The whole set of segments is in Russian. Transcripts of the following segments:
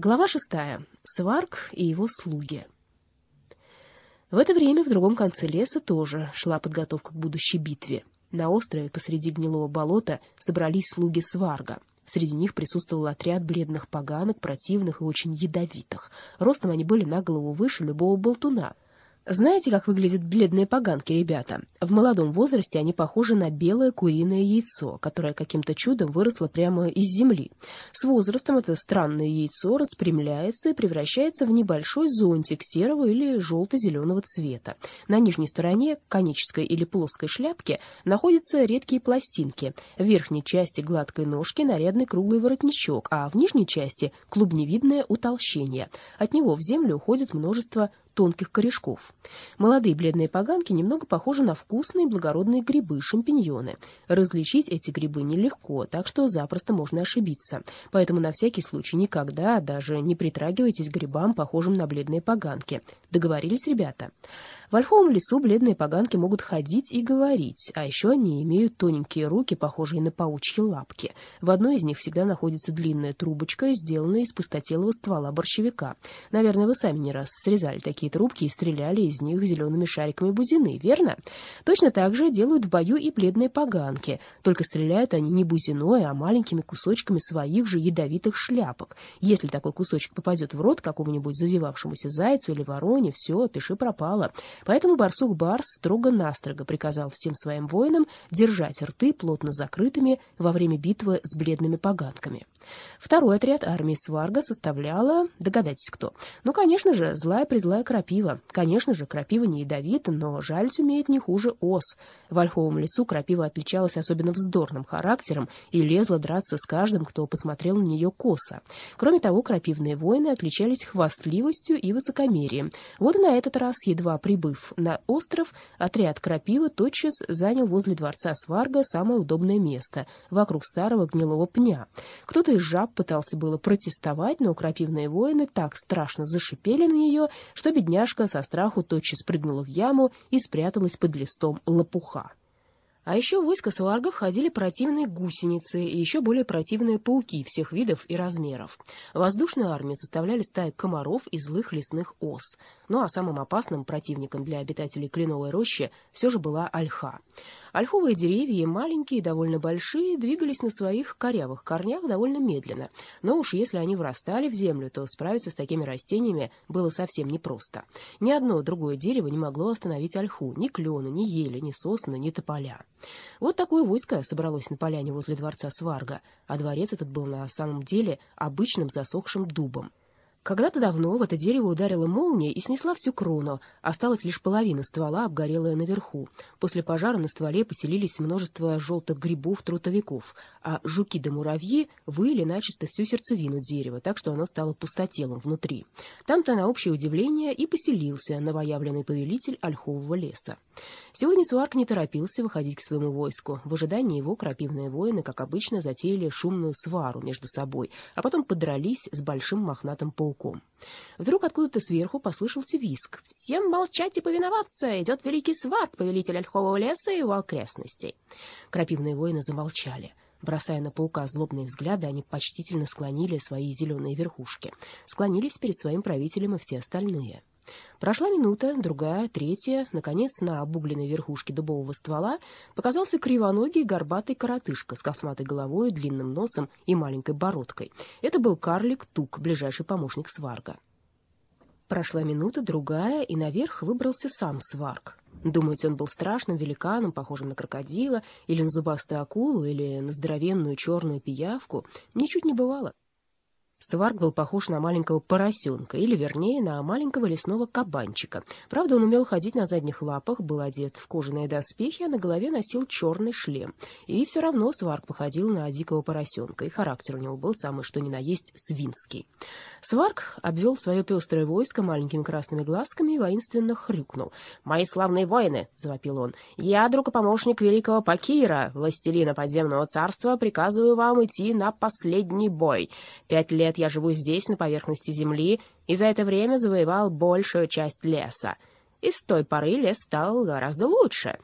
Глава шестая. Сварк и его слуги. В это время в другом конце леса тоже шла подготовка к будущей битве. На острове посреди гнилого болота собрались слуги Сварга. Среди них присутствовал отряд бледных поганок, противных и очень ядовитых. Ростом они были на голову выше любого болтуна — знаете, как выглядят бледные поганки, ребята? В молодом возрасте они похожи на белое куриное яйцо, которое каким-то чудом выросло прямо из земли. С возрастом это странное яйцо распрямляется и превращается в небольшой зонтик серого или желто-зеленого цвета. На нижней стороне конической или плоской шляпки находятся редкие пластинки. В верхней части гладкой ножки нарядный круглый воротничок, а в нижней части клубневидное утолщение. От него в землю уходит множество тонких корешков. Молодые бледные поганки немного похожи на вкусные благородные грибы, шампиньоны. Различить эти грибы нелегко, так что запросто можно ошибиться. Поэтому на всякий случай никогда даже не притрагивайтесь к грибам, похожим на бледные поганки. Договорились, ребята? В ольховом лесу бледные поганки могут ходить и говорить, а еще они имеют тоненькие руки, похожие на паучьи лапки. В одной из них всегда находится длинная трубочка, сделанная из пустотелого ствола борщевика. Наверное, вы сами не раз срезали такие трубки и стреляли из них зелеными шариками бузины, верно? Точно так же делают в бою и бледные поганки, только стреляют они не бузиной, а маленькими кусочками своих же ядовитых шляпок. Если такой кусочек попадет в рот какому-нибудь зазевавшемуся зайцу или вороне, все, пиши пропало. Поэтому барсук Барс строго-настрого приказал всем своим воинам держать рты плотно закрытыми во время битвы с бледными поганками. Второй отряд армии Сварга составляла, догадайтесь кто, ну, конечно же, злая-призлая крапива. Конечно же, крапива не ядовита, но жальть умеет не хуже ос. В ольховом лесу крапива отличалась особенно вздорным характером и лезла драться с каждым, кто посмотрел на нее косо. Кроме того, крапивные воины отличались хвастливостью и высокомерием. Вот и на этот раз, едва прибыв на остров, отряд крапивы тотчас занял возле дворца Сварга самое удобное место, вокруг старого гнилого пня. Кто-то жаб пытался было протестовать, но крапивные воины так страшно зашипели на нее, что бедняжка со страху тотчас прыгнула в яму и спряталась под листом лопуха. А еще в войско сваргов ходили противные гусеницы и еще более противные пауки всех видов и размеров. Воздушную армию составляли стаи комаров и злых лесных ос. Ну а самым опасным противником для обитателей кленовой рощи все же была ольха. Ольховые деревья, маленькие и довольно большие, двигались на своих корявых корнях довольно медленно. Но уж если они врастали в землю, то справиться с такими растениями было совсем непросто. Ни одно другое дерево не могло остановить ольху, ни клена, ни ели, ни сосны, ни тополя. Вот такое войско собралось на поляне возле дворца Сварга, а дворец этот был на самом деле обычным засохшим дубом. Когда-то давно в это дерево ударила молния и снесла всю крону. Осталась лишь половина ствола, обгорелая наверху. После пожара на стволе поселились множество желтых грибов-трутовиков, а жуки да муравьи выили начисто всю сердцевину дерева, так что оно стало пустотелом внутри. Там-то, на общее удивление, и поселился новоявленный повелитель ольхового леса. Сегодня Сварк не торопился выходить к своему войску. В ожидании его крапивные воины, как обычно, затеяли шумную свару между собой, а потом подрались с большим мохнатым пауком. Вдруг откуда-то сверху послышался виск. «Всем молчать и повиноваться! Идет великий сват, повелитель ольхового леса и его окрестностей!» Крапивные воины замолчали. Бросая на паука злобные взгляды, они почтительно склонили свои зеленые верхушки. Склонились перед своим правителем и все остальные. Прошла минута, другая, третья. Наконец, на обугленной верхушке дубового ствола показался кривоногий горбатый коротышка с косматой головой, длинным носом и маленькой бородкой. Это был карлик Тук, ближайший помощник Сварга. Прошла минута, другая, и наверх выбрался сам Сварг. Думаете, он был страшным великаном, похожим на крокодила, или на зубастую акулу, или на здоровенную черную пиявку? Ничуть не бывало. Сварк был похож на маленького поросенка, или, вернее, на маленького лесного кабанчика. Правда, он умел ходить на задних лапах, был одет в кожаные доспехи, а на голове носил черный шлем. И все равно Сварк походил на дикого поросенка, и характер у него был самый что ни на есть свинский. Сварк обвел свое пестрое войско маленькими красными глазками и воинственно хрюкнул. «Мои славные воины!» — завопил он. «Я, друг и помощник великого Пакира, властелина подземного царства, приказываю вам идти на последний бой. Пять лет лет я живу здесь, на поверхности земли, и за это время завоевал большую часть леса. И с той поры лес стал гораздо лучше.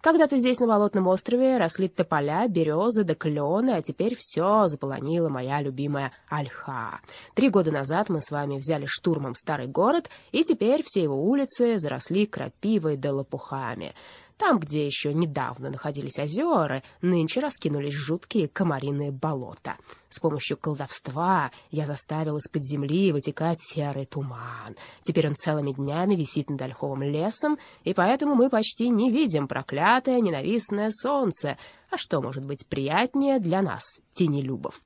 Когда-то здесь, на Болотном острове, росли тополя, березы да клены, а теперь все заполонила моя любимая ольха. Три года назад мы с вами взяли штурмом старый город, и теперь все его улицы заросли крапивой да лопухами. Там, где еще недавно находились озера, нынче раскинулись жуткие комариные болота. С помощью колдовства я заставил из-под земли вытекать серый туман. Теперь он целыми днями висит над ольховым лесом, и поэтому мы почти не видим проклятое ненавистное солнце. А что может быть приятнее для нас, тенелюбов?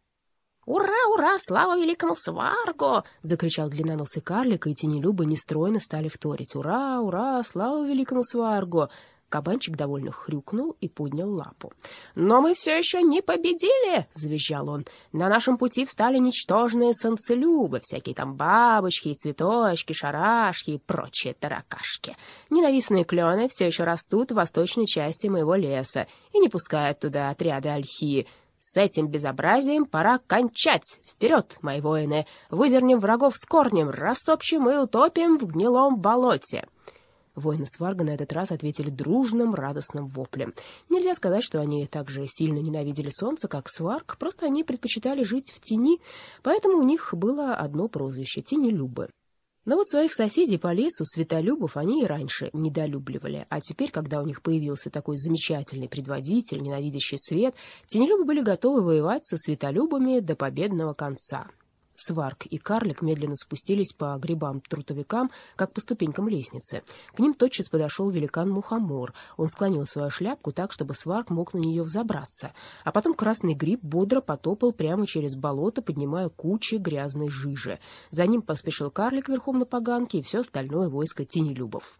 «Ура, ура! Слава великому сваргу!» — закричал длинноносый карлик, и тенелюбы нестройно стали вторить. «Ура, ура! Слава великому сваргу!» Кабанчик довольно хрюкнул и поднял лапу. «Но мы все еще не победили!» — завизжал он. «На нашем пути встали ничтожные солнцелюбы, всякие там бабочки, цветочки, шарашки и прочие таракашки. Ненавистные клены все еще растут в восточной части моего леса и не пускают туда отряды ольхи. С этим безобразием пора кончать. Вперед, мои воины! Выдернем врагов с корнем, растопчем и утопим в гнилом болоте!» Воины Сварга на этот раз ответили дружным, радостным воплем. Нельзя сказать, что они так же сильно ненавидели солнце, как Сварг, просто они предпочитали жить в тени, поэтому у них было одно прозвище — Тенелюбы. Но вот своих соседей по лесу, светолюбов, они и раньше недолюбливали, а теперь, когда у них появился такой замечательный предводитель, ненавидящий свет, тенелюбы были готовы воевать со светолюбами до победного конца. Сварк и карлик медленно спустились по грибам-трутовикам, как по ступенькам лестницы. К ним тотчас подошел великан-мухомор. Он склонил свою шляпку так, чтобы Сварк мог на нее взобраться. А потом красный гриб бодро потопал прямо через болото, поднимая кучи грязной жижи. За ним поспешил карлик верхом на поганке и все остальное войско тенелюбов.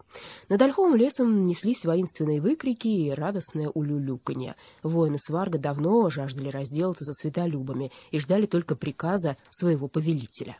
Над ольховым лесом неслись воинственные выкрики и радостное улюлюканье. Воины Сварга давно жаждали разделаться со светолюбами и ждали только приказа своего повелителя.